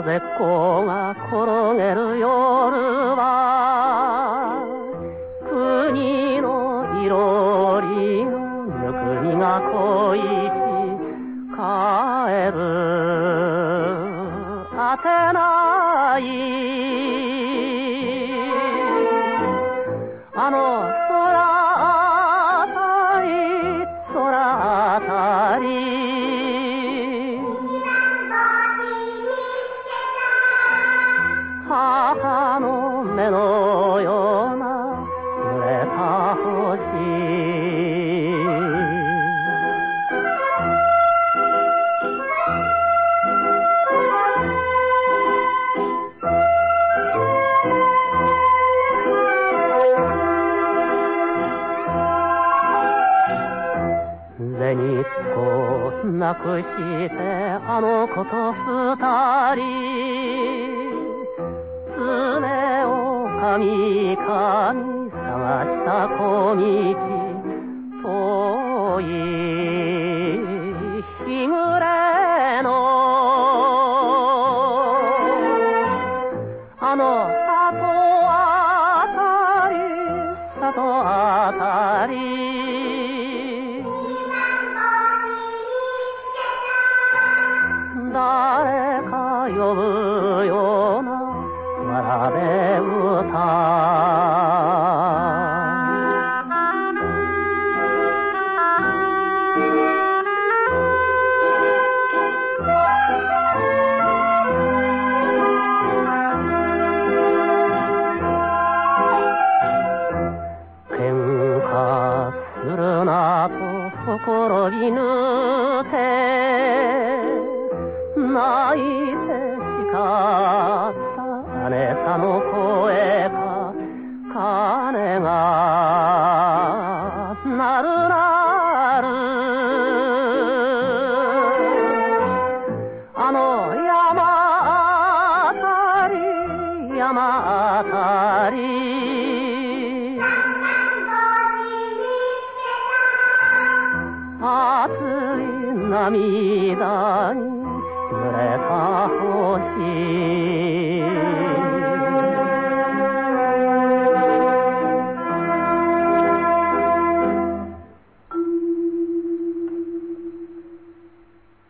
風っ子が転げる夜は国のいろりのぬくみが恋し帰るあてない。の目のような濡れた星。銭っ子なくしてあの子と二人。遠い日暮れの。あの里あたり里あたり。誰か呼ぶようなわらべ歌。と心にぬて泣いて叱った姉さんの声か鐘が鳴る鳴る。あの山あたり山あた熱い涙に濡れた星。